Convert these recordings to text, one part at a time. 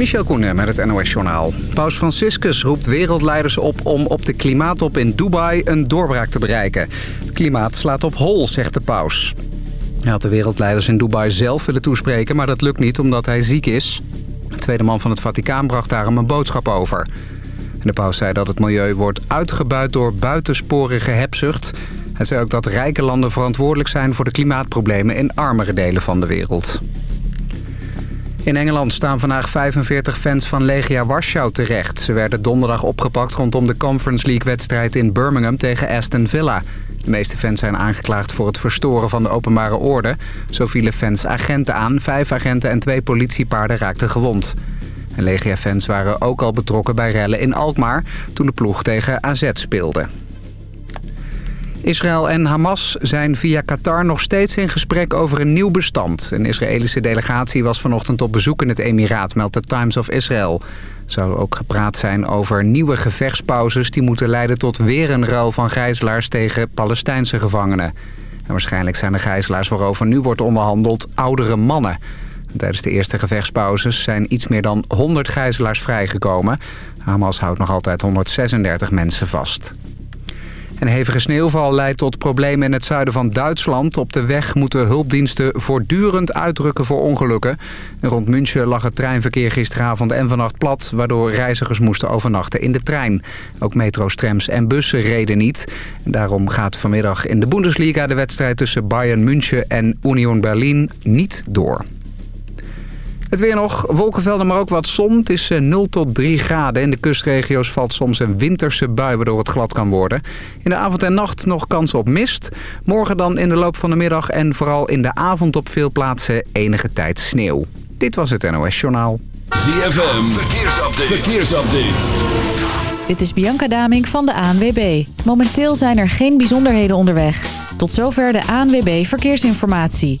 Michel Koenen met het NOS-journaal. Paus Franciscus roept wereldleiders op om op de klimaattop in Dubai een doorbraak te bereiken. Het klimaat slaat op hol, zegt de paus. Hij had de wereldleiders in Dubai zelf willen toespreken, maar dat lukt niet omdat hij ziek is. De tweede man van het Vaticaan bracht daarom een boodschap over. De paus zei dat het milieu wordt uitgebuit door buitensporige hebzucht. Hij zei ook dat rijke landen verantwoordelijk zijn voor de klimaatproblemen in armere delen van de wereld. In Engeland staan vandaag 45 fans van Legia Warschau terecht. Ze werden donderdag opgepakt rondom de Conference League-wedstrijd in Birmingham tegen Aston Villa. De meeste fans zijn aangeklaagd voor het verstoren van de openbare orde. Zo vielen fans agenten aan. Vijf agenten en twee politiepaarden raakten gewond. Legia-fans waren ook al betrokken bij rellen in Alkmaar... toen de ploeg tegen AZ speelde. Israël en Hamas zijn via Qatar nog steeds in gesprek over een nieuw bestand. Een Israëlische delegatie was vanochtend op bezoek in het Emiraat, meldt de Times of Israel. Zou ook gepraat zijn over nieuwe gevechtspauzes... die moeten leiden tot weer een ruil van gijzelaars tegen Palestijnse gevangenen. En waarschijnlijk zijn de gijzelaars waarover nu wordt onderhandeld oudere mannen... Tijdens de eerste gevechtspauzes zijn iets meer dan 100 gijzelaars vrijgekomen. Hamas houdt nog altijd 136 mensen vast. Een hevige sneeuwval leidt tot problemen in het zuiden van Duitsland. Op de weg moeten hulpdiensten voortdurend uitdrukken voor ongelukken. rond München lag het treinverkeer gisteravond en vannacht plat... waardoor reizigers moesten overnachten in de trein. Ook metro's, trams en bussen reden niet. daarom gaat vanmiddag in de Bundesliga de wedstrijd tussen Bayern München en Union Berlin niet door. Het weer nog, wolkenvelden, maar ook wat zon. Het is 0 eh, tot 3 graden. In de kustregio's valt soms een winterse bui waardoor het glad kan worden. In de avond en nacht nog kans op mist. Morgen dan in de loop van de middag en vooral in de avond op veel plaatsen enige tijd sneeuw. Dit was het NOS Journaal. ZFM, verkeersupdate. verkeersupdate. Dit is Bianca Daming van de ANWB. Momenteel zijn er geen bijzonderheden onderweg. Tot zover de ANWB Verkeersinformatie.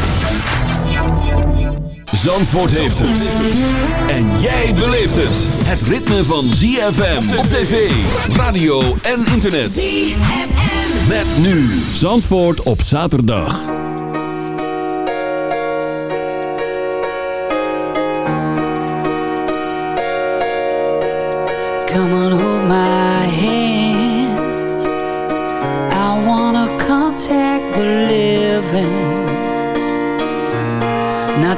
Zandvoort heeft het. En jij beleeft het. Het ritme van ZFM op tv, radio en internet. ZFM. Met nu Zandvoort op zaterdag. Come on, hold my hand. I wanna contact the living.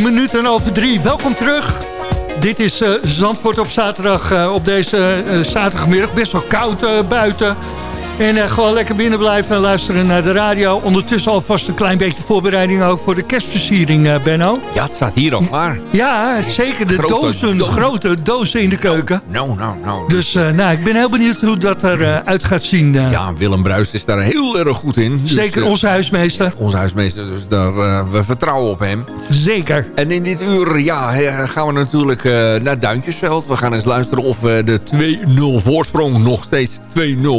Minuten over drie. Welkom terug. Dit is eh, Zandvoort op zaterdag, eh, op deze eh, zaterdagmiddag. Best wel koud buiten. En eh, gewoon lekker binnen blijven en luisteren naar de radio. Ondertussen alvast een klein beetje voorbereiding ook voor de kerstversiering, eh, Benno. Ja, het staat hier al klaar. Ja, zeker de Grote dozen, dozen. grote dozen in de keuken. Nou, nou, nou. Dus eh, nou, ik ben heel benieuwd hoe dat eruit uit gaat zien. Ja, Willem Bruis is daar heel erg goed in. Dus, zeker onze huismeester. onze huismeester, dus daar, we vertrouwen op hem. Zeker. En in dit uur ja, gaan we natuurlijk naar Duintjesveld. We gaan eens luisteren of eh, de 2-0 voorsprong nog steeds 2-0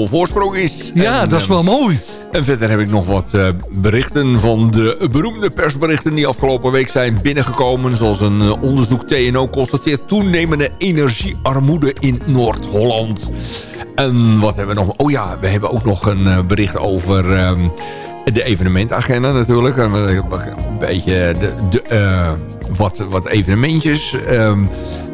voorsprong is. Ja, En, dat is eh, wel mooi. En verder heb ik nog wat eh, berichten van de beroemde persberichten... die afgelopen week zijn binnengekomen. Zoals een eh, onderzoek TNO constateert toenemende energiearmoede in Noord-Holland. En wat hebben we nog? Oh ja, we hebben ook nog een eh, bericht over... ehm, de evenementagenda natuurlijk. Een beetje de, de, eh, wat, wat evenementjes. ehm,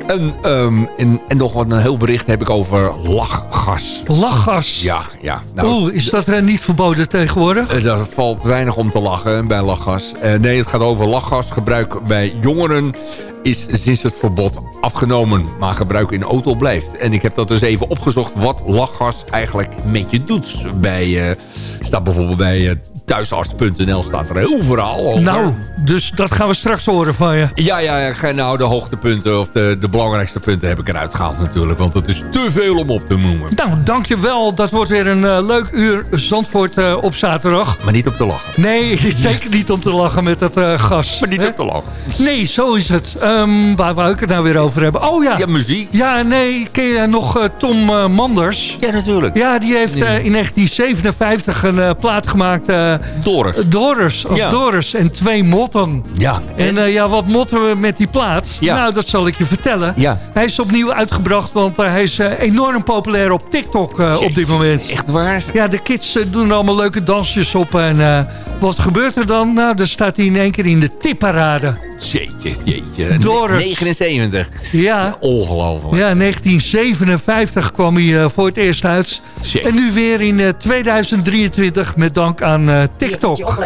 en, ehm, en, en nog wat een heel bericht heb ik over lachgas. Lachgas. Ja, ja. Nou, Oeh, is dat eh, niet verboden tegenwoordig? Daar valt weinig om te lachen bij lachgas. Eh, nee, het gaat over lachgasgebruik bij jongeren is sinds het verbod afgenomen. Maar gebruik in auto blijft. En ik heb dat dus even opgezocht wat lachgas eigenlijk met je doet. Bij, eh, staat bijvoorbeeld bij eh, thuisarts.nl staat er heel verhaal over. Nou, dus dat gaan we straks horen van je. Ja, ja, ja, nou de hoogtepunten of de, de belangrijkste punten heb ik eruit gehaald natuurlijk. Want het is te veel om op te noemen. Nou, dankjewel. Dat wordt weer een eh, leuk uur Zandvoort eh, op zaterdag. Maar niet op te lachen. Nee, zeker niet om te lachen met dat eh, gas. Maar niet hè? op te lachen. Nee, zo is het. Ehm, waar wou ik het nou weer over hebben? Oh ja. Ja, muziek. Ja, nee, ken je nog Tom Manders? Ja, natuurlijk. Ja, die heeft in 1957 een plaat gemaakt. Eh Doris. Doris, als Ja. En twee motten. Ja. En eh, ja, wat motten we met die plaat? Ja. Nou, dat zal ik je vertellen. Ja. Hij is opnieuw uitgebracht, want eh, hij is enorm populair op TikTok op dit moment. Echt waar? Ja, de kids doen er allemaal leuke dansjes op. En wat gebeurt er dan? Nou, dan staat hij in één keer in de tipparade. Jeetje, jeetje. Doris. 79. Ja, Ongelooflijk. ja 1957 kwam hij eh, voor het eerst uit. Shit. En nu weer in eh, 2023 met dank aan eh, TikTok.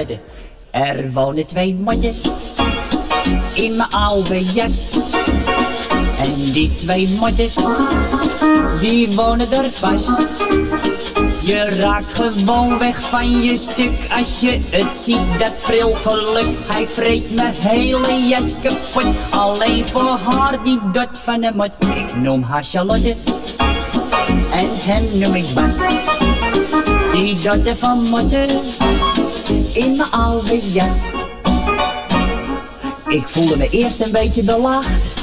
Er wonen twee mannen in mijn oude jas. En die twee mannen, die wonen er pas. Je raakt gewoon weg van je stuk als je het ziet, dat pril geluk. Hij vreet mijn hele jas kapot, alleen voor haar die dot van de mot. Ik noem haar Charlotte en hem noem ik Bas. Die dotte van motten in mijn oude jas. Ik voelde me eerst een beetje belaagd.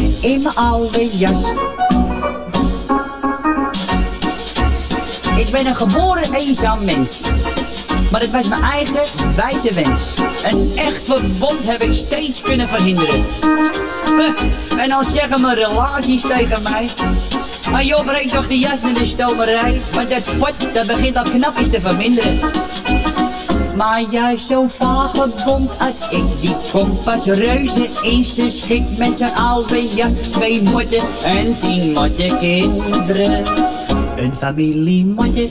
in mijn oude jas. Ik ben een geboren eenzaam mens. Maar het was mijn eigen wijze wens. Een echt verbond heb ik steeds kunnen verhinderen. En al zeggen mijn relaties tegen mij. Maar joh, breng toch de jas naar de stomerij. Want dat fort, dat begint al knapjes te verminderen. Maar juist zo'n vagebond als ik, die komt pas reuze in zijn schik met zijn oude jas. Twee motten en tien motte kinderen. Een familie motten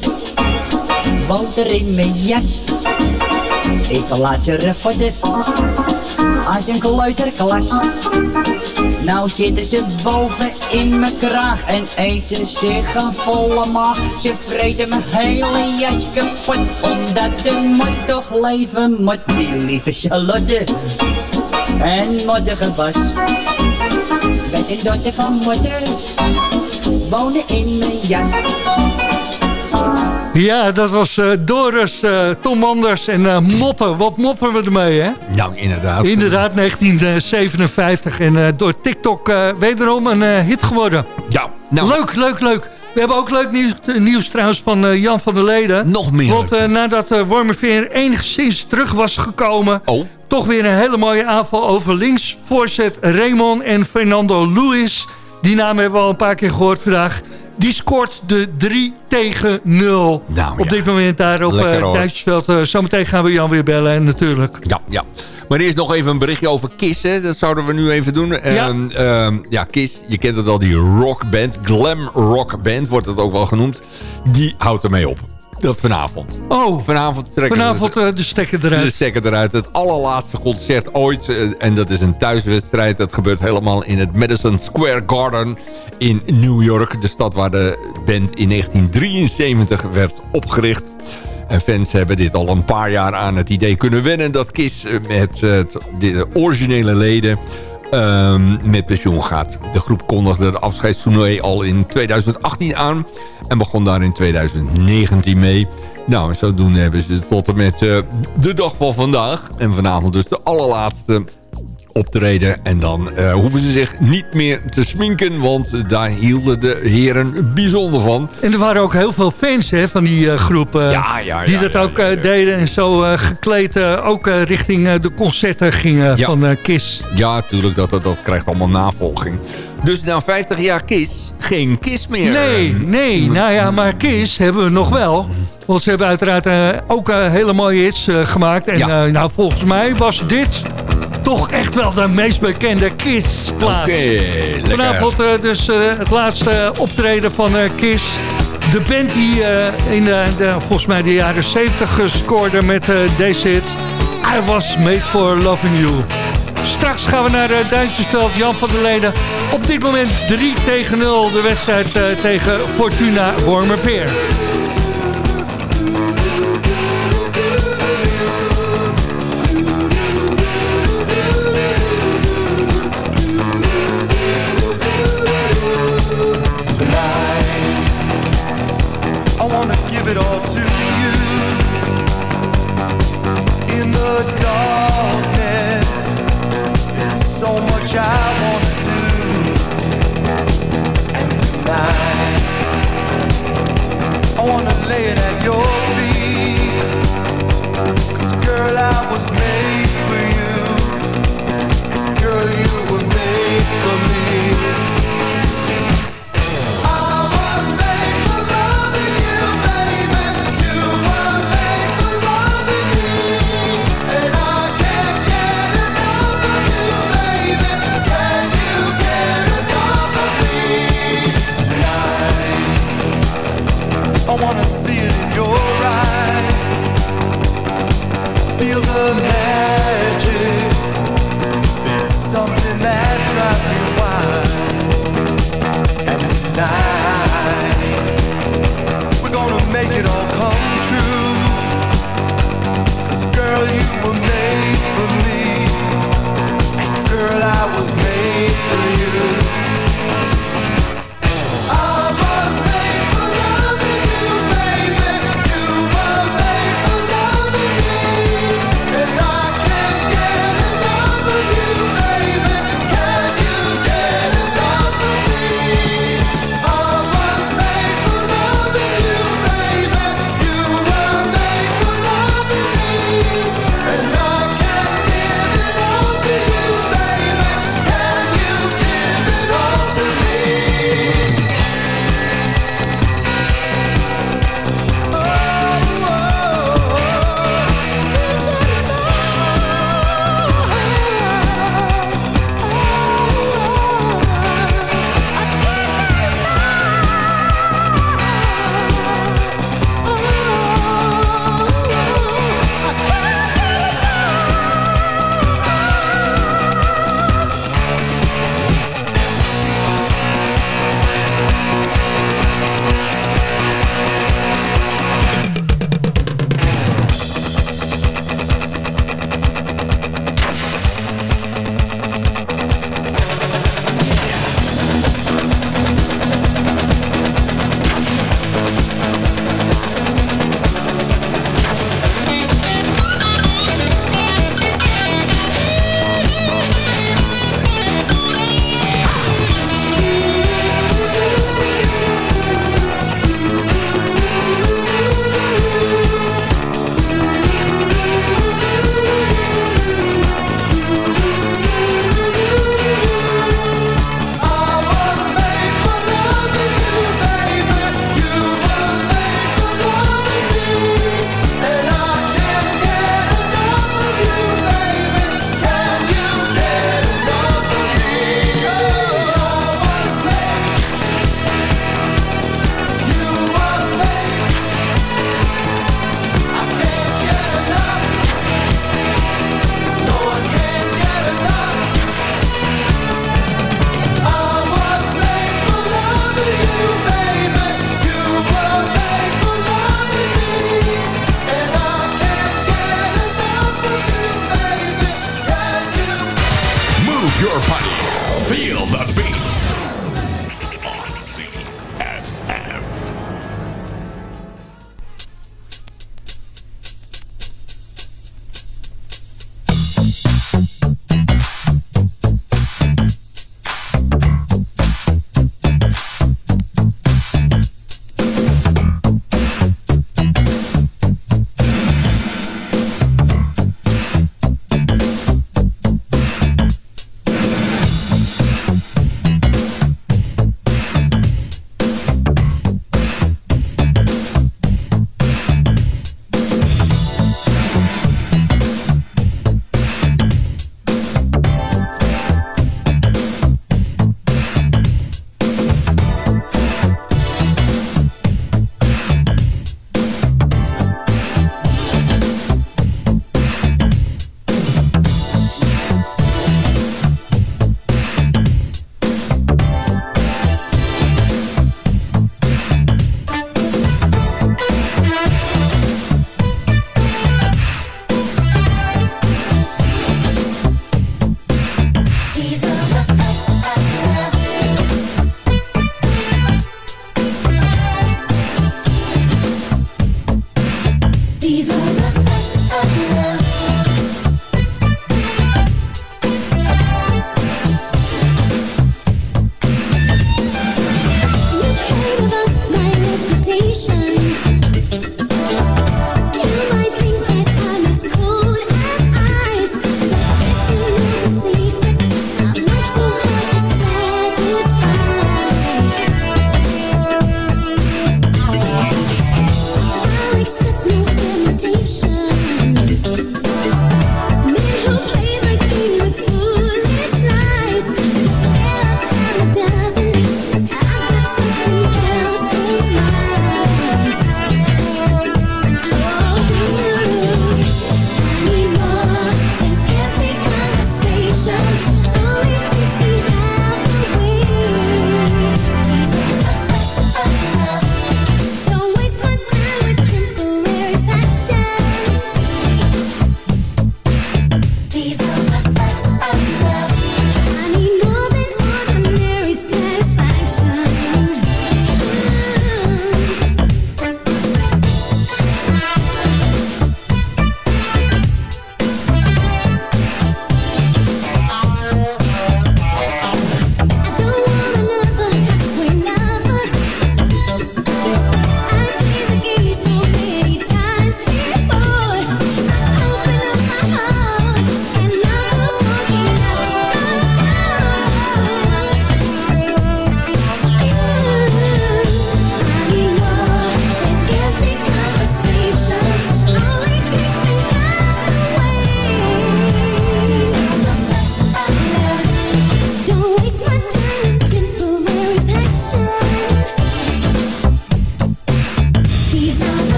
woont er in mijn jas. Ik laat ze refotten als een kleuterklas. Nou zitten ze boven in mijn kraag en eten zich een volle maag. Ze vreten mijn hele jas kapot, omdat de toch leven moet. Die lieve Charlotte en mottige Bas. ben een dochter van moeder. Wonen in mijn jas. Ja, dat was eh, Doris, eh, Tom Anders en eh Motten. Wat motten we ermee, hè? Nou, inderdaad. Inderdaad, 1957. En eh, door TikTok eh, wederom een eh, hit geworden. Ja, nou, Leuk, leuk, leuk. We hebben ook leuk nieuws, nieuws trouwens van eh, Jan van der Leden. Nog meer Want eh, nadat uh, Wormerveer enigszins terug was gekomen... Oh. toch weer een hele mooie aanval over links. Voorzet Raymond en Fernando Luis. Die naam hebben we al een paar keer gehoord vandaag. Die scoort de 3 tegen 0. Nou, op ja. dit moment daar op hoor. Duitsersveld. Uh, zometeen gaan we Jan weer bellen en natuurlijk. Ja, ja. Maar eerst nog even een berichtje over Kiss. Hè. Dat zouden we nu even doen. Ja. Ehm, ja, Kiss, je kent het wel, die rockband. Glam rockband wordt het ook wel genoemd. Die houdt ermee op. Dat vanavond. Oh, Vanavond trekken vanavond ze uh, de stekker de eruit. stekker eruit. Het allerlaatste concert ooit. eh, En dat is een thuiswedstrijd. Dat gebeurt helemaal in het Madison Square Garden in New York. De stad waar de band in 1973 werd opgericht. En fans hebben dit al een paar jaar aan het idee kunnen wennen... dat Kiss eh, met eh, de originele leden ehm, met pensioen gaat. De groep kondigde het afscheidstoernooi al in 2018 aan... en begon daar in 2019 mee. Nou, en zodoende hebben ze tot en met eh, de dag van vandaag... en vanavond dus de allerlaatste optreden. En dan eh, hoeven ze zich niet meer te sminken... want eh, daar hielden de heren bijzonder van. En er waren ook heel veel fans hè, van die uh, groep. Uh, Ja, ja, die ja, dat ja, ook ja, ja. deden en zo gekleed ook richting de concerten gingen Ja. van Kiss. Ja, natuurlijk, dat, dat, dat krijgt allemaal navolging. Dus na 50 jaar Kiss, geen Kiss meer. Nee, nee, nou ja, maar Kiss hebben we nog wel. Want ze hebben uiteraard ook hele mooie hits gemaakt. En Ja. nou, volgens mij was dit toch echt wel de meest bekende Kiss-plaat. Oké, lekker. Vanavond uh, dus uh, het laatste optreden van uh, Kiss. De band die in de, de, volgens mij de jaren 70 scoorde met deze hit. I was made for loving you. Straks gaan we naar uh, Duitsersveld, Jan van der Leden. Op dit moment 3 tegen 0 de wedstrijd tegen Fortuna Wormerveer.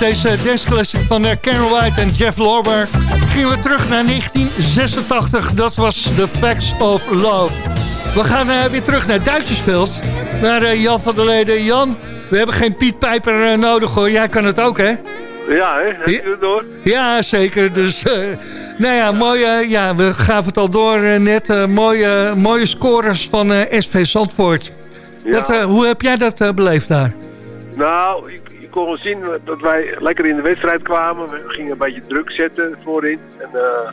Deze dance classic van eh, Karen White en Jeff Lorber gingen we terug naar 1986. Dat was The Facts of Love. We gaan eh, weer terug naar Duitsersveld. Naar eh, Jan van der Leden. Jan, we hebben geen Piet Pijper nodig hoor. Jij kan het ook hè? Ja, hè? Heb je het door? Ja, zeker. Dus, nou ja, mooie, ja, we gaven het al door net. mooie, mooie scores van SV Zandvoort. Ja. Wat, hoe heb jij dat beleefd daar? Nou, ik, ik kon wel zien dat wij lekker in de wedstrijd kwamen. We gingen een beetje druk zetten voorin. En eh,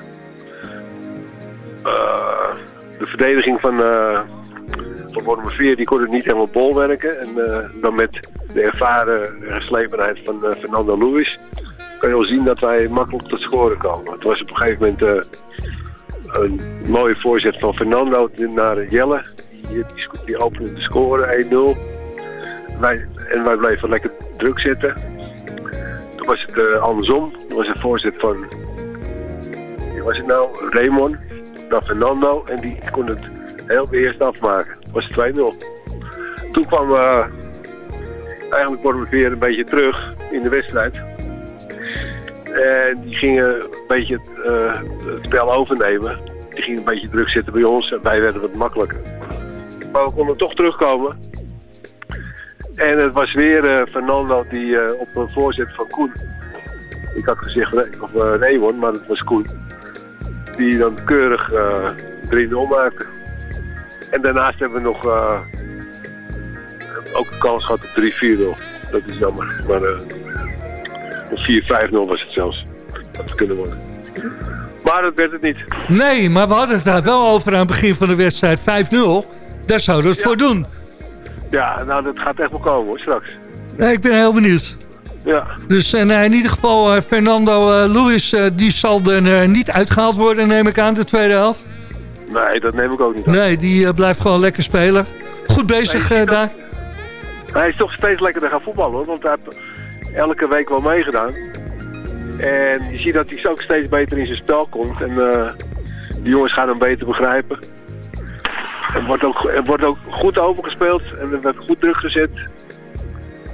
eh, de verdediging van, eh van die kon het niet helemaal bolwerken. En dan met de ervaren geslepenheid van Fernando Lewis kan je wel zien dat wij makkelijk tot scoren komen. Het was op een gegeven moment een mooie voorzet van Fernando naar Jelle. Die, die, die opende de score 1-0. Wij, en wij bleven lekker druk zetten. Toen was het eh, andersom. Toen was een voorzet van... Wie was het nou? Raymond. Naar Fernando. En die kon het heel eerst afmaken. Het was 2-0. Toen kwam... eh eigenlijk worden we weer een beetje terug in de wedstrijd. En die gingen een beetje het, eh, het spel overnemen. Die gingen een beetje druk zetten bij ons en wij werden wat makkelijker. Maar we konden toch terugkomen. En het was weer eh, Fernando die eh, op een voorzet van Koen. Ik had gezegd of uh, Raymond, maar het was Koen. Die dan keurig eh 3-0 maakte. En daarnaast hebben we nog eh, ook de kans gehad op 3-4-0. Dat is jammer. Maar eh, of 4-5-0 was het zelfs. Dat had kunnen worden. Maar dat werd het niet. Nee, maar we hadden het daar wel over aan het begin van de wedstrijd 5-0. Daar zouden we het voor doen. Ja, nou dat gaat echt wel komen hoor, straks. Nee, ik ben heel benieuwd. Ja, Dus en, eh, in ieder geval, eh, Fernando eh, eh, die zal er niet uitgehaald worden, neem ik aan, de tweede helft. nee, dat neem ik ook niet aan. Nee, die blijft gewoon lekker spelen. Goed bezig Nee, daar. Hij is toch steeds lekkerder gaan voetballen hoor, want hij heeft elke week wel meegedaan. En je ziet dat hij ook steeds beter in zijn spel komt. En eh die jongens gaan hem beter begrijpen. Er wordt ook, er wordt ook goed overgespeeld en er wordt goed druk gezet.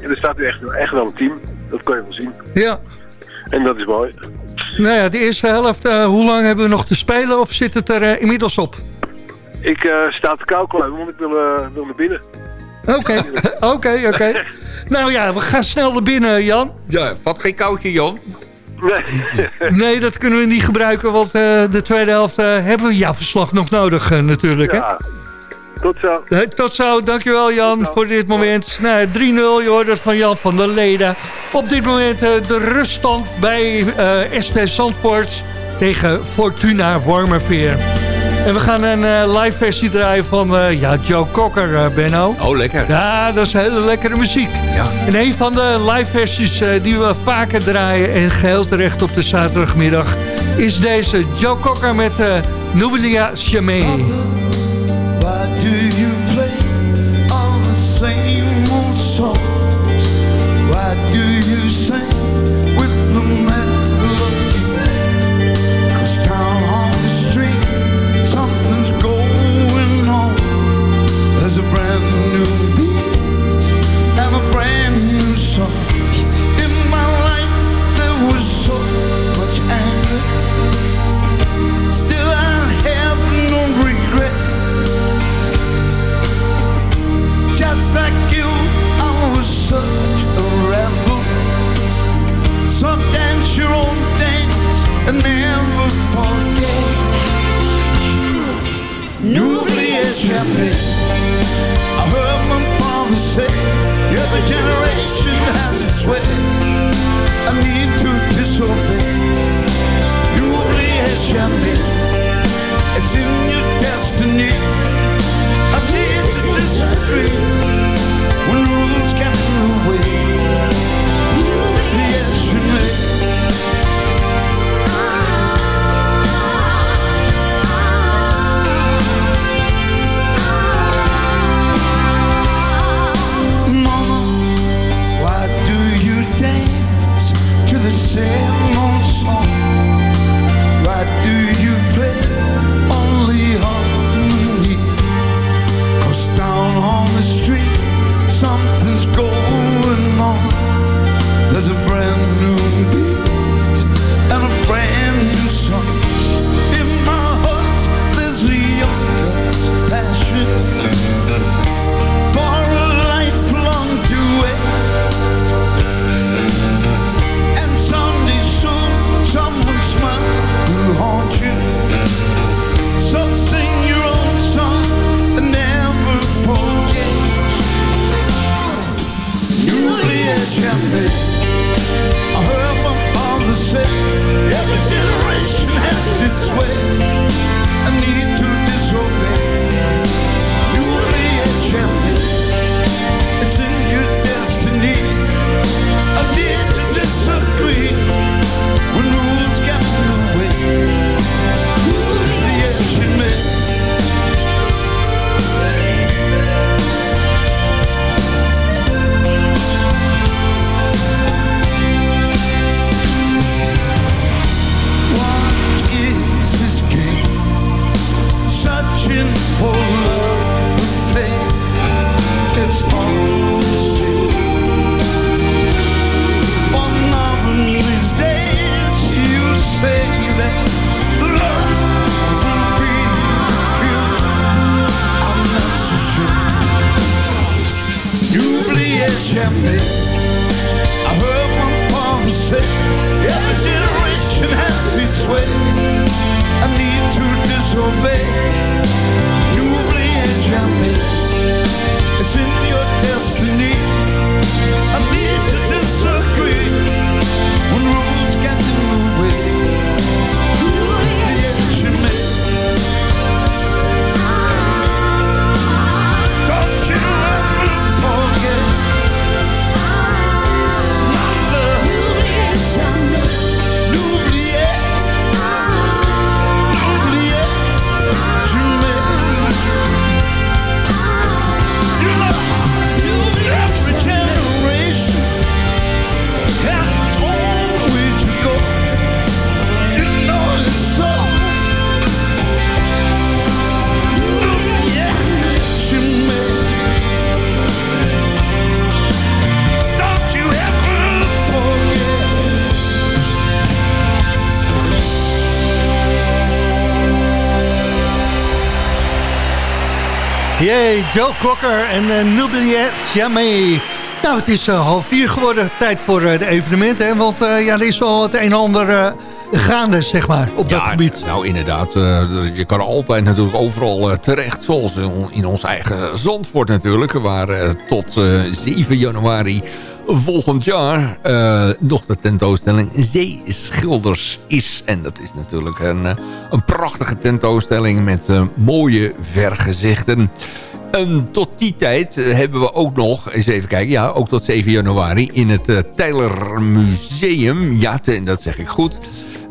En er staat nu echt, echt wel een team. Dat kan je wel zien. Ja. En dat is mooi. Nou ja, de eerste helft, eh, hoe lang hebben we nog te spelen of zit het er eh, inmiddels op? Ik eh, sta te kou kluimen, want ik wil, eh, wil naar binnen. Oké, oké, oké. Nou ja, we gaan snel naar binnen, Jan. Ja, vat geen koudje, Jan. Nee. Nee, dat kunnen we niet gebruiken, want eh, de tweede helft hebben we jouw verslag nog nodig natuurlijk. Hè? Tot zo. Nee, tot zo, dankjewel Jan voor dit moment. Nou, 3-0, je hoort het van Jan van der Leden. Op dit moment eh, de ruststand bij eh SV Zandvoort tegen Fortuna Wormerveer. En we gaan een eh, live versie draaien van eh, ja, Joe Cocker, Benno. Oh, lekker. Ja, dat is hele lekkere muziek. Ja. En een van de live versies die we vaker draaien... en geheel terecht op de zaterdagmiddag... is deze Joe Cocker met eh Nubilia Chamé. Do. And never forget. I heard my father say, every generation has its way. I need to disobey. damn me. Joe Cocker en uh, N'oubliez jamais. Nou, het is eh, half vier geworden. Tijd voor eh, de evenementen. Hè? Want eh, ja, er is wel het een en ander eh, gaande, zeg maar, op dat gebied. Nou, inderdaad. eh, je kan altijd natuurlijk overal eh, terecht. Zoals in, ons eigen Zandvoort natuurlijk. Waar eh, tot eh, 7 januari volgend jaar eh, nog de tentoonstelling Zeeschilders is. En dat is natuurlijk een, eh, een prachtige tentoonstelling met eh, mooie vergezichten. En tot die tijd eh, hebben we ook nog, eens even kijken, ja, ook tot 7 januari in het uh, Museum. Ja, dat zeg ik goed.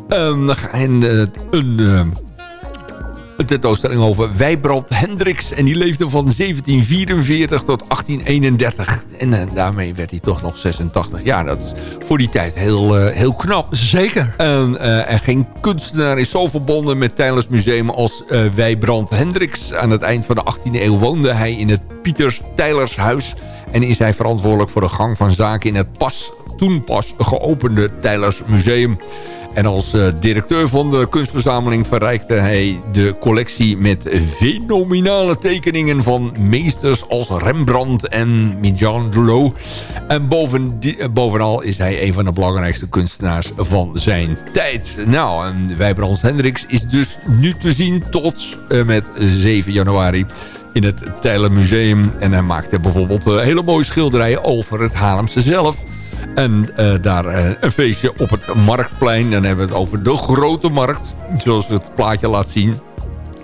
Ehm, en een, eh, een tentoonstelling over Wijbrand Hendricks. En die leefde van 1744 tot 1831. En eh, daarmee werd hij toch nog 86 jaar. Dat is voor die tijd heel, eh, heel knap. Zeker. En, eh, en geen kunstenaar is zo verbonden met Tylers Museum als Wijbrand Hendricks. Aan het eind van de 18e eeuw woonde hij in het Pieters Tylers huis. En is hij verantwoordelijk voor de gang van zaken in het pas, toen pas geopende Tylers Museum. En als eh, directeur van de kunstverzameling verrijkte hij de collectie met fenomenale tekeningen van meesters als Rembrandt en Michelangelo. En boven eh, bovenal is hij een van de belangrijkste kunstenaars van zijn tijd. Nou, en Wijbrands Hendricks is dus nu te zien tot eh, met 7 januari in het Tijlen Museum. En hij maakte bijvoorbeeld hele mooie schilderijen over het Haarlemse zelf. En eh, daar eh, een feestje op het Marktplein. Dan hebben we het over de Grote Markt. Zoals het plaatje laat zien.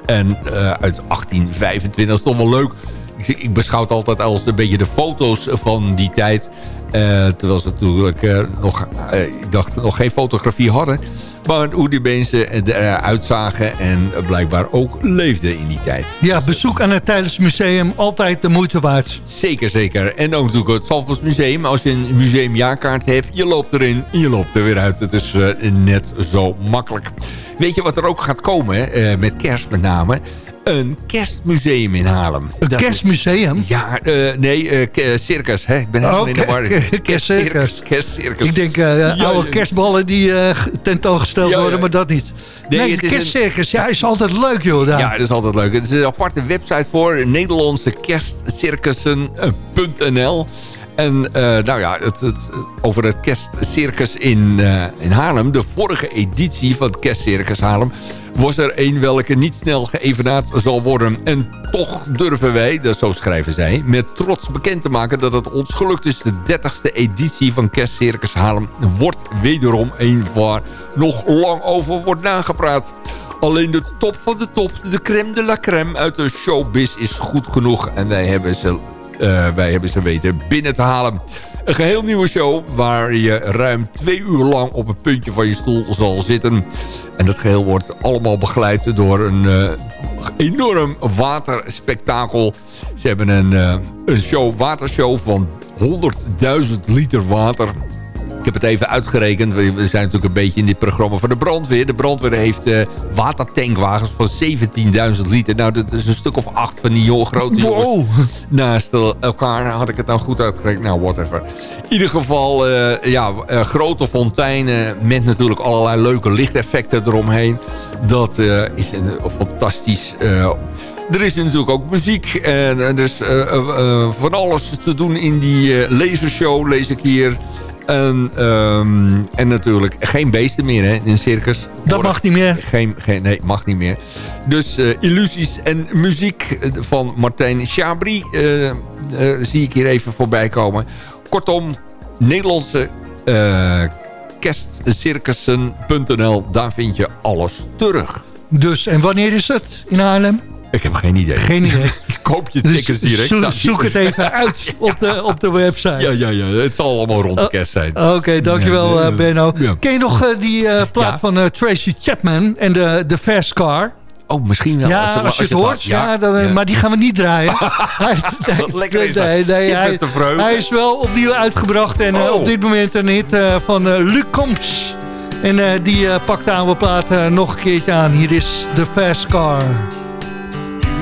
En eh, uit 1825 dat is wel leuk. Ik, ik beschouw het altijd als een beetje de foto's van die tijd. Eh, terwijl ze natuurlijk eh, nog, eh, ik dacht, nog geen fotografie hadden. Maar hoe die mensen eruit zagen en blijkbaar ook leefden in die tijd. Ja, bezoek aan het Tijdens Museum, altijd de moeite waard. Zeker, zeker. En ook natuurlijk het Zandvoorts Museum. Als je een museumjaarkaart hebt, je loopt erin en je loopt er weer uit. Het is net zo makkelijk. Weet je wat er ook gaat komen, met kerst met name? Een kerstmuseum in Haarlem. Een Dat is- kerstmuseum? Ja, eh, nee, eh, ke- circus. Hè? Ik ben helemaal Oh, in de war. ke- kerstcircus. Kerstcircus. Ik denk eh, Ja, oude ja. kerstballen die eh, tentoongesteld Ja, worden, maar dat niet. Nee, Nee, een- kerstcircus, ja, is altijd leuk joh. Daar. Ja, dat is altijd leuk. Het is een aparte website voor Nederlandse kerstcircussen.nl. En eh, nou ja, het, over het kerstcircus in, eh, in Haarlem. De vorige editie van het kerstcircus Haarlem was er een welke niet snel geëvenaard zal worden. En toch durven wij, dat zo schrijven zij, met trots bekend te maken dat het ons gelukt is. De 30ste editie van Kerstcircus Haarlem wordt wederom een waar nog lang over wordt nagepraat. Alleen de top van de top, de crème de la crème uit de showbiz is goed genoeg. En wij hebben ze, wij hebben ze weten binnen te halen. Een geheel nieuwe show waar je ruim twee uur lang op een puntje van je stoel zal zitten. En dat geheel wordt allemaal begeleid door een eh, enorm waterspektakel. Ze hebben een, eh, een show, watershow van 100.000 liter water. Heb het even uitgerekend. We zijn natuurlijk een beetje in dit programma van de brandweer. De brandweer heeft eh, watertankwagens van 17.000 liter. Nou, dat is een stuk of acht van die jonge, grote jongens naast elkaar. Had ik het nou goed uitgerekend? Nou, whatever. In ieder geval, eh, ja, eh, grote fonteinen met natuurlijk allerlei leuke lichteffecten eromheen. Dat is een, fantastisch... er is natuurlijk ook muziek en er is van alles te doen in die lasershow, lees ik hier. En, ehm, en natuurlijk geen beesten meer hè, in een circus. Dat mag niet meer. Geen, geen, nee, mag niet meer. Dus eh, illusies en muziek eh, van Martijn Chabry eh, zie ik hier even voorbij komen. Kortom, Nederlandse kerstcircussen.nl, daar vind je alles terug. Dus, en wanneer is het in Haarlem? Ik heb geen idee. Geen idee. Koop je Dus tickets direct. zo- zoek het even uit op de, op de website. Ja, ja, ja. Het zal allemaal rond de kerst zijn. Oké, dankjewel Ja, eh, Benno. ja. Ken je nog eh, die eh, plaat Ja. van Tracy Chapman en de, de Fast Car? Oh, misschien wel. ja, als je, het hoort. Ja, dan, eh, Maar die gaan we niet draaien. Lekker is nee, nee, hij, hij is wel opnieuw uitgebracht. En Oh. op dit moment een hit van Luc Combs. En die pakt de oude plaat nog een keertje aan. Hier is de Fast Car.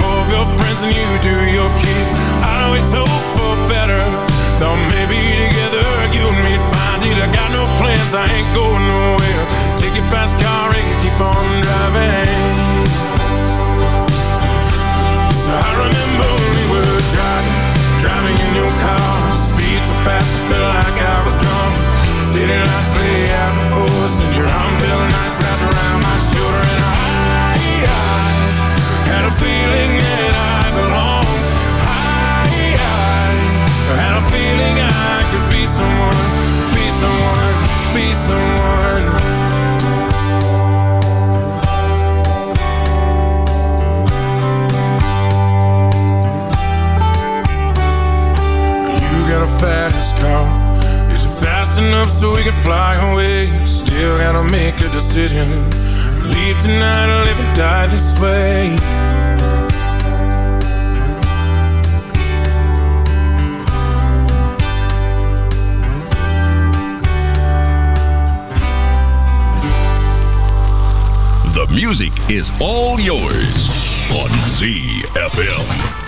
more of your friends than you do your kids. I always hope for better. Thought maybe together you and me'd find it. I got no plans, I ain't going nowhere. Take your fast car and keep on driving. So I remember we were driving, driving in your car. Speed so fast, it felt like I was drunk. So we can fly away. Still gotta make a decision. Leave tonight or live and die this way. The music is all yours on ZFM.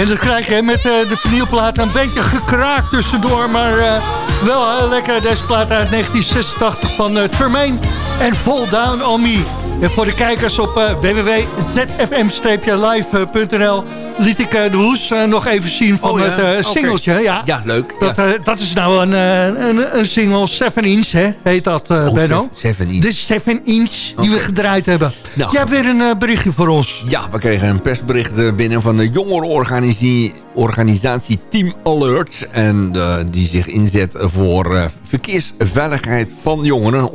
En dat krijg je met eh, de vinylplaat een beetje gekraakt tussendoor. Maar eh, wel heel lekker. Deze plaat uit 1986 van eh, Tremaine en Fall Down On Me. En voor de kijkers op eh, www.zfm-live.nl liet ik eh, de hoes eh, nog even zien van Oh ja, het eh, singeltje. Ja. Ja, leuk. Dat, ja. dat is nou een, een, een single 7 inch, hè? heet dat, Oh, Benno? Seven Inch. De 7 inch die we gedraaid hebben. Nou. Jij hebt weer een berichtje voor ons. Ja, we kregen een persbericht binnen van de jongerenorganisatie organisatie Team Alert. En die zich inzet voor verkeersveiligheid van jongeren.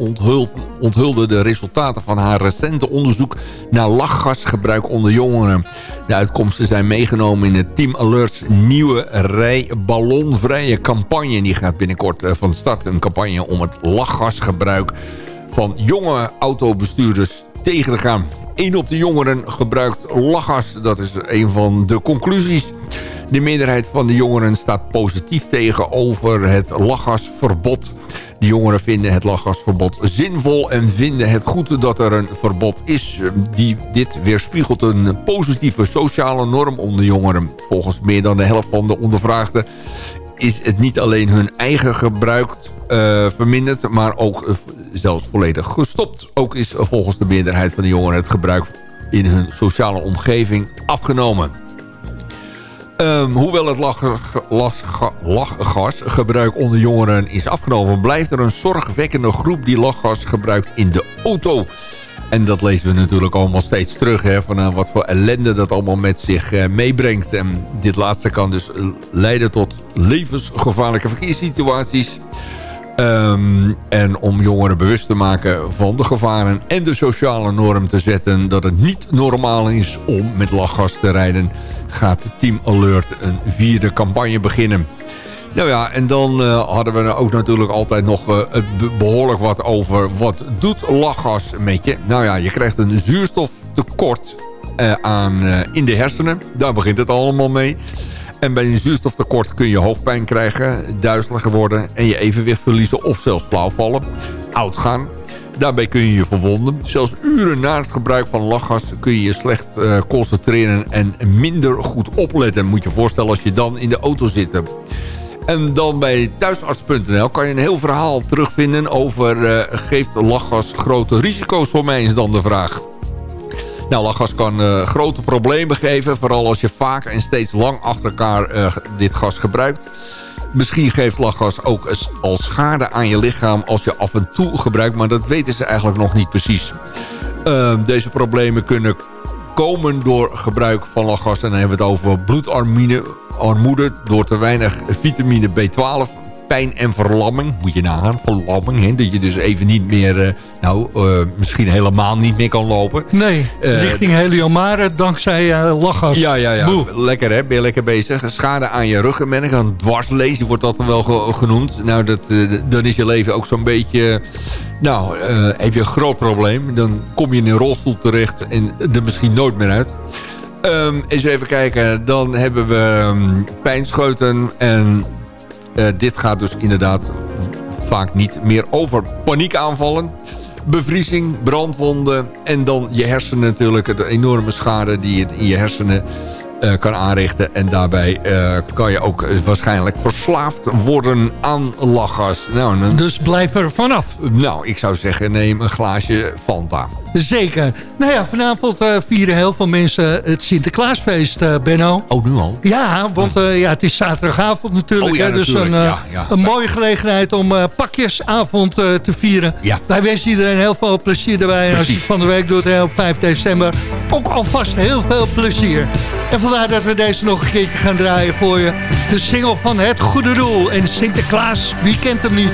Onthulde de resultaten van haar recente onderzoek naar lachgasgebruik onder jongeren. De uitkomsten zijn meegenomen in het Team Alert's nieuwe rij ballonvrije campagne. Die gaat binnenkort eh, van start een campagne om het lachgasgebruik van jonge autobestuurders tegen te gaan. Eén op de jongeren gebruikt lachgas. Dat is een van de conclusies. De meerderheid van de jongeren staat positief tegenover het lachgasverbod. De jongeren vinden het lachgasverbod zinvol en vinden het goed dat er een verbod is. Die, dit weerspiegelt een positieve sociale norm onder jongeren. Volgens meer dan de helft van de ondervraagden is het niet alleen hun eigen gebruik eh, verminderd... maar ook eh, zelfs volledig gestopt. Ook is volgens de meerderheid van de jongeren... het gebruik in hun sociale omgeving afgenomen. Ehm, hoewel het lach- lach- lachgasgebruik onder jongeren is afgenomen... blijft er een zorgwekkende groep die lachgas gebruikt in de auto. En dat lezen we natuurlijk allemaal steeds terug... Hè, van eh, wat voor ellende dat allemaal met zich eh, meebrengt. En dit laatste kan dus eh, leiden tot levensgevaarlijke verkeerssituaties... Ehm, en om jongeren bewust te maken van de gevaren en de sociale norm te zetten... dat het niet normaal is om met lachgas te rijden... gaat Team Alert een vierde campagne beginnen. Nou ja, en dan eh, hadden we ook natuurlijk altijd nog eh, behoorlijk wat over... wat doet lachgas met je? Nou ja, je krijgt een zuurstoftekort eh, aan, in de hersenen. Daar begint het allemaal mee. En bij een zuurstoftekort kun je hoofdpijn krijgen, duizeliger worden... en je evenwicht verliezen of zelfs flauwvallen, oud gaan. Daarbij kun je je verwonden. Zelfs uren na het gebruik van lachgas kun je je slecht eh, concentreren... en minder goed opletten. Moet je voorstellen als je dan in de auto zit. En dan bij thuisarts.nl kan je een heel verhaal terugvinden over... eh, geeft lachgas grote risico's voor mij, is dan de vraag. Nou, lachgas kan eh, grote problemen geven. Vooral als je vaak en steeds lang achter elkaar dit gas gebruikt. Misschien geeft lachgas ook al schade aan je lichaam als je af en toe gebruikt. Maar dat weten ze eigenlijk nog niet precies. Eh, deze problemen kunnen komen door gebruik van lachgas. En dan hebben we het over bloedarmoede armoede door te weinig vitamine B12 pijn en verlamming. Moet je nagaan, verlamming. Hè? Dat je dus even niet meer, eh, nou, eh, misschien helemaal niet meer kan lopen. Nee, Eh, richting Heliomare dankzij lachgas. Ja, ja, ja. Boe. Lekker hè, ben je lekker bezig. Schade aan je ruggenmerg, een dwarslesie wordt dat dan wel ge- genoemd. Nou, dat, dan is je leven ook zo'n beetje... Nou, heb je een groot probleem. Dan kom je in een rolstoel terecht en er misschien nooit meer uit. Ehm, eens even kijken. Dan hebben we ehm, pijnscheuten. En dit gaat dus inderdaad vaak niet meer over paniekaanvallen. Bevriezing, brandwonden en dan je hersenen natuurlijk. De enorme schade die het in je hersenen eh, kan aanrichten. En daarbij eh, kan je ook eh, waarschijnlijk verslaafd worden aan lachgas. Nou, dan- Dus blijf er vanaf. nou, ik zou zeggen neem een glaasje Fanta. Zeker. Nou ja, vanavond eh, vieren heel veel mensen het Sinterklaasfeest, eh, Benno. Oh, nu al? Ja, want eh, ja, het is zaterdagavond natuurlijk. Oh ja, hè, dus natuurlijk. een, Ja, ja. een mooie gelegenheid om pakjesavond te vieren. Ja. Wij wensen iedereen heel veel plezier erbij. En als je het van de week doet, hè, op 5 december, ook alvast heel veel plezier. En vandaar dat we deze nog een keertje gaan draaien voor je. De single van Het Goede Doel. En Sinterklaas, wie kent hem niet?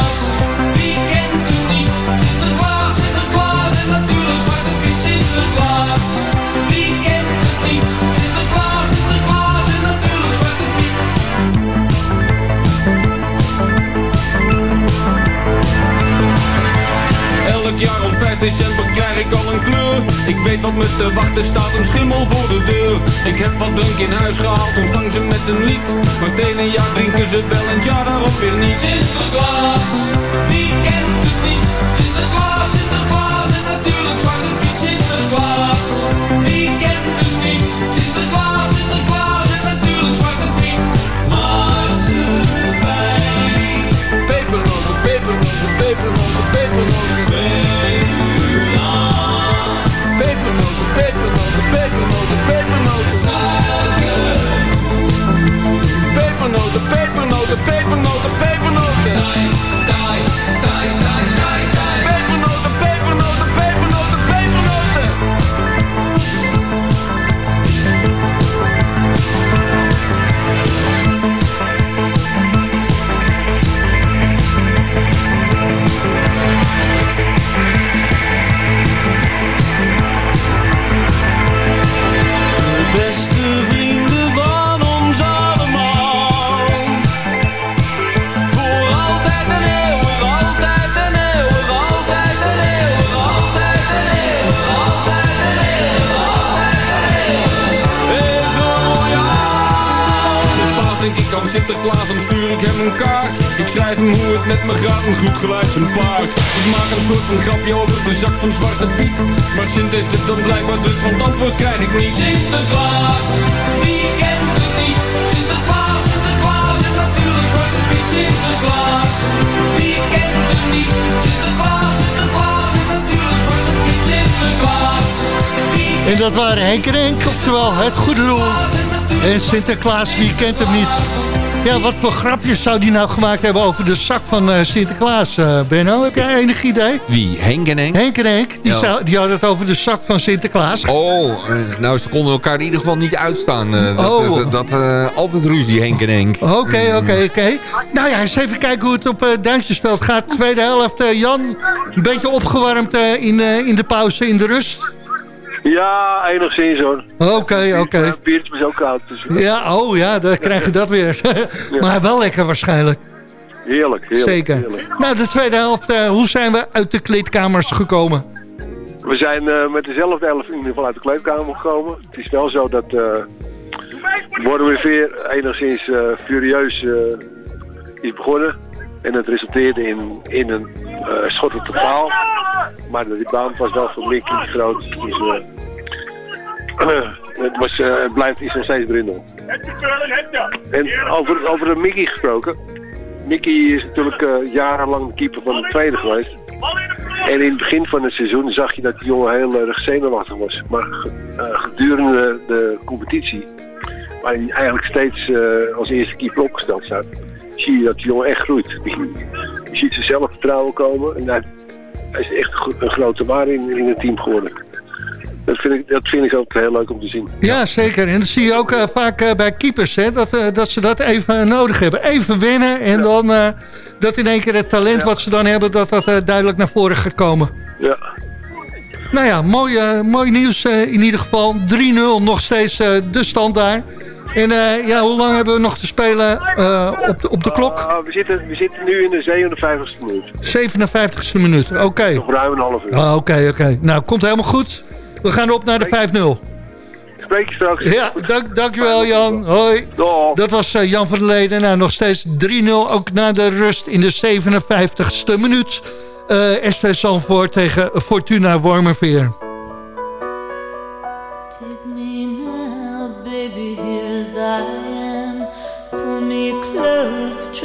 december krijg ik al een kleur. Ik weet wat me te wachten staat, een schimmel voor de deur. Ik heb wat drank in huis gehaald, ontvang ze met een lied. Maar het ene jaar drinken ze wel en het jaar daarop weer niet. Sinterklaas, wie kent het niet? Sinterklaas, Sinterklaas en natuurlijk Zwarte Piet. Sinterklaas, wie kent het niet? Sinterklaas, Sinterklaas en natuurlijk Zwarte Piet. Marsepein Pepernoten, pepernoten, pepernoten, pepernoten Pepernoten, pepernoten, pepernoten, pepernoten Pepernoten, pepernoten, pepernoten, pepernoten Sinterklaas, dan stuur ik hem een kaart. Ik schrijf hem hoe het met me gaat, een goed geluid zijn paard. Ik maak een soort van grapje over de zak van Zwarte Piet. Maar Sint heeft het dan blijkbaar druk, want antwoord krijg ik niet. Sinterklaas, wie kent het niet? Sinterklaas, Sinterklaas en natuurlijk Zwarte Piet. Sinterklaas, wie kent het niet? Sinterklaas, Sinterklaas en natuurlijk Zwarte Piet. Sinterklaas, En dat waren Henk en Henk, oftewel het goede doel. En Sinterklaas, wie kent hem niet? Ja, wat voor grapjes zou die nou gemaakt hebben over de zak van eh, Sinterklaas, eh Benno? Heb jij enig idee? Wie? Henk en Henk? Henk en Henk, die, Ja. zou, die hadden het over de zak van Sinterklaas. Oh, eh, nou ze konden elkaar in ieder geval niet uitstaan. dat Oh. dat, altijd ruzie, Henk en Henk. Oké, oké, oké. Nou ja, eens even kijken hoe het op eh Duintjesveld gaat. Tweede helft, Jan, een beetje opgewarmd in, in de pauze, in de rust. Ja, enigszins hoor. Oké, oké. Het biertje is ook koud. Dus Ja, oh ja, dan krijg je dat weer. maar wel lekker waarschijnlijk. heerlijk, heerlijk. Zeker. heerlijk. Nou, de tweede helft, eh, hoe zijn we uit de kleedkamers gekomen? We zijn eh, met dezelfde elf in ieder geval uit de kleedkamer gekomen. Het is wel zo dat uh, worden we weer enigszins eh, furieus eh, is begonnen. En het resulteerde in, in een eh schot op totaal. Maar de rebound was wel voor Mickey groot. Dus, eh, het, was, eh, het blijft is nog steeds Brindel. En over, over de Mickey gesproken. Mickey is natuurlijk jarenlang de keeper van de tweede geweest. En in het begin van het seizoen zag je dat die jongen heel erg zenuwachtig was. Maar gedurende de competitie, waarin hij eigenlijk steeds als eerste keeper opgesteld staat, zie je dat die jongen echt groeit. Je ziet zijn zelfvertrouwen komen en hij, hij is echt een gro- een grote waarde in, in het team geworden. Dat vind, ik, dat vind ik ook heel leuk om te zien. Ja, zeker. En dat zie je ook eh, vaak eh, bij keepers, hè, dat, eh, dat ze dat even nodig hebben. Even winnen en dan dat in één keer het talent wat ze dan hebben, dat dat duidelijk naar voren gaat komen. Ja. Nou ja, mooi, mooi nieuws in ieder geval. 3-0 nog steeds de stand daar. En eh, ja, hoe lang hebben we nog te spelen eh, op, de, op de klok? Ah, we, zitten, we zitten nu in de 57e minuut. 57e minuut, oké. Nog ruim een half uur. Ah, Oké, oké. Nou, komt helemaal goed. We gaan op naar de 5-0. Spreek je straks. Ja, dank, dankjewel Jan. Hoi. Dat was eh, Jan van der Leden. Nou, nog steeds 3-0 ook na de rust in de 57ste minuut. Eh SV Zandvoort tegen Fortuna Wormerveer.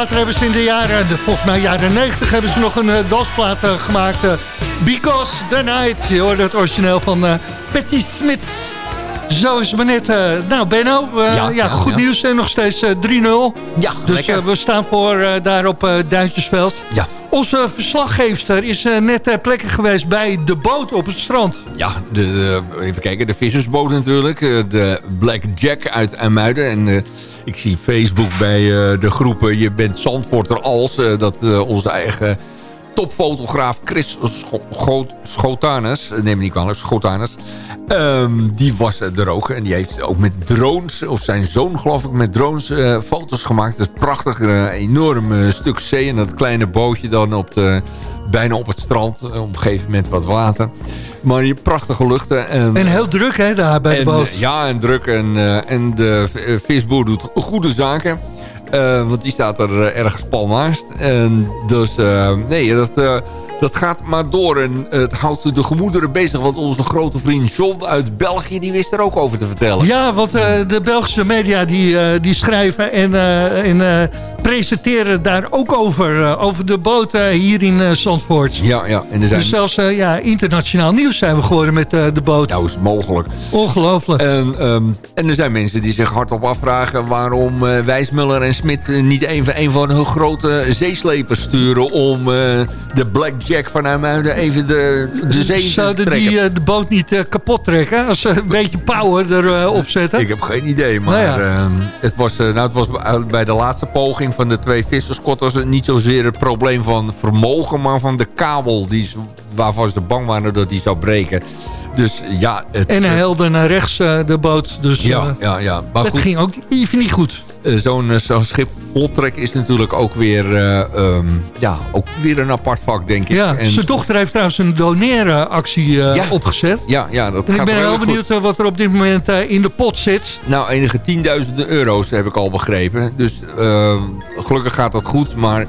Later hebben ze in de jaren, de, volgens mij jaren 90, hebben ze nog een eh, dansplaat eh, gemaakt. eh, Because the Night. Je hoorde het origineel van Patti Smith. Zo is het maar net. nou, Benno, ja, goed ja. nieuws. En nog steeds eh, 3-0. Ja, Dus we staan voor daar op Duintjesveld. Ja. Onze verslaggeefster is net ter plekke geweest bij de boot op het strand. Ja, de, de- even kijken, de vissersboot natuurlijk. De Black Jack uit IJmuiden. En ik zie Facebook bij eh, de groepen Je bent Zandvoorter als... eh, dat eh, onze eigen topfotograaf Chris Scho Scho- Schotanus... neem me niet kwalijk, Schotanus... ehm, die was er ook. En die heeft ook met drones, of zijn zoon geloof ik... met drones foto's gemaakt. Dat is prachtig. Een enorm stuk zee. En dat kleine bootje dan op de, bijna op het strand. eh, omgeven met wat water. Maar die prachtige luchten. En, En heel druk hè, daar bij de boot. eh, ja, en druk. En, eh, en de v- eh, visboer doet goede zaken. Want die staat er ergens pal naast. En dus, nee, dat, dat gaat maar door. En het houdt de gemoederen bezig. Want onze grote vriend John uit België, die wist er ook over te vertellen. Ja, want eh, de Belgische media die, eh, die schrijven en, eh, en eh, presenteren daar ook over. eh, over de boot eh, hier in eh, Zandvoort. Ja, ja. En er zijn... Dus zelfs eh, ja, internationaal nieuws zijn we geworden met eh, de boot. Nou, is mogelijk. Ongelooflijk. En, ehm, en er zijn mensen die zich hardop afvragen... waarom eh Wijsmuller en Smit eh, niet even een van hun grote zeeslepers sturen... om eh, de Blackjack van IJmuiden even de, de zee Zouden trekken. die eh, de boot niet eh, kapot trekken als ze een beetje power erop zetten? Ik heb geen idee, maar Nou ja. ehm, het, was, eh, nou, het was bij de laatste poging van de twee visserskotters... niet zozeer het probleem van vermogen, maar van de kabel... Die, waarvan ze bang waren dat die zou breken. Dus ja... Het, En hij helde naar rechts eh, de boot. Dus Ja, eh, ja, ja. Maar dat goed, ging ook even niet goed. Eh, zo'n eh, zo'n schip voltrek is natuurlijk ook weer, eh, ehm, ja, ook weer een apart vak, denk ik. Ja, En- zijn dochter heeft trouwens een doneeractie eh, Ja. opgezet. ja, ja, dat En ik gaat ben heel redelijk goed. benieuwd wat er op dit moment in de pot zit. Nou, enige tienduizenden euro's heb ik al begrepen. Dus eh, gelukkig gaat dat goed. Maar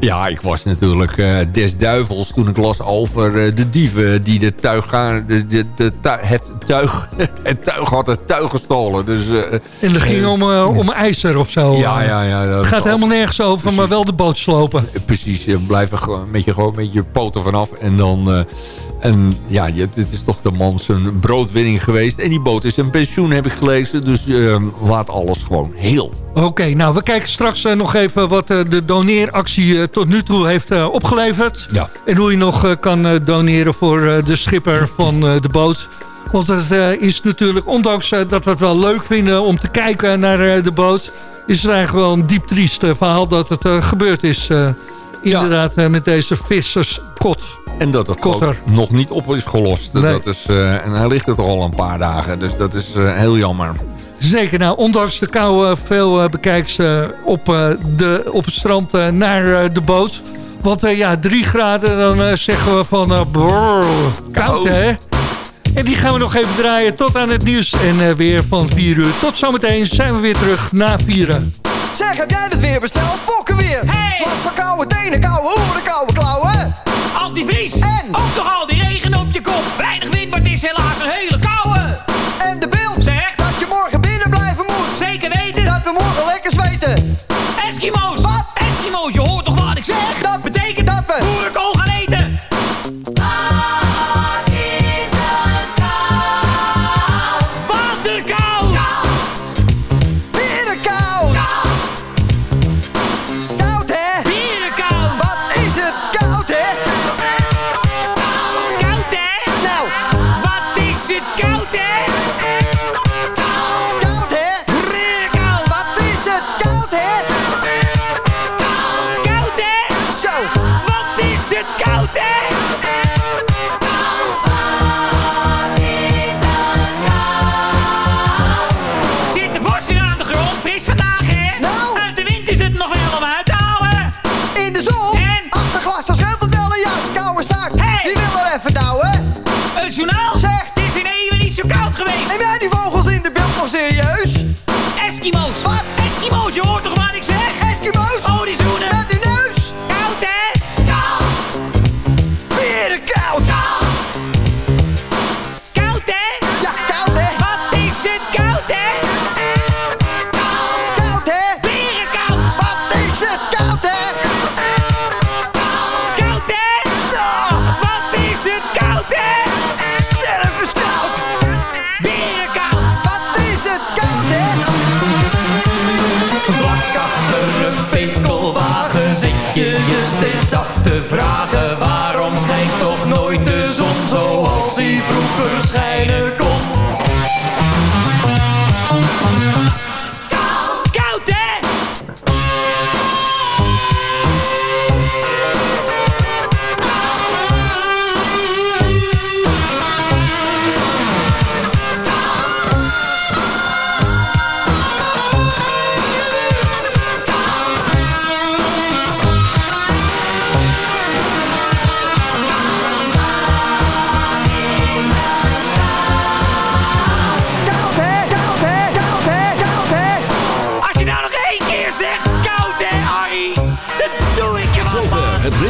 ja, ik was natuurlijk eh, des duivels toen ik las over eh, de dieven... die de tuig, gaan- de, de, de, het, tuig, het tuig had het tuig gestolen. Dus, eh, En dat ging om, om ijzer of zo. ja, ja, ja. Dat Het gaat helemaal nergens over, maar wel de boot slopen. Precies, je blijft er gewoon met je, gewoon met je poten vanaf. En dan... en ja, dit is toch de man zijn broodwinning geweest. En die boot is een pensioen, heb ik gelezen. Dus eh, laat alles gewoon heel. Oké, nou we kijken straks eh, nog even wat eh, de doneeractie eh, tot nu toe heeft opgeleverd. Ja. En hoe je nog kan doneren voor de schipper van de boot. Want het is natuurlijk, ondanks dat we het wel leuk vinden om te kijken naar de boot... is het eigenlijk wel een diep triest verhaal dat het gebeurd is. Inderdaad, eh, met deze visserskot. En dat Kotter. gewoon nog niet op is gelost. Nee. Dat is, eh, en hij ligt er toch al een paar dagen. Dus dat is eh, heel jammer. Zeker, nou, ondanks de kou veel bekijks op, de, op het strand naar de boot. Want ja, drie graden, dan zeggen we van brrr, koud hè. En die gaan we nog even draaien tot aan het nieuws en weer van 4 uur. Tot zometeen zijn we weer terug na vieren. Zeg, heb jij het weer besteld? Fokken weer! Hey! Last van koude tenen, koude hoeren, koude klauwen! Antivries! En? Ook nog al die regen op je kop. Weinig wind, maar het is helaas een hele koude. En de beeld! Zeg, Dat je morgen binnen blijven moet! zeker weten. Dat we morgen lekker zweten! Eskimo's! Wat? Eskimo's, je hoort serieus?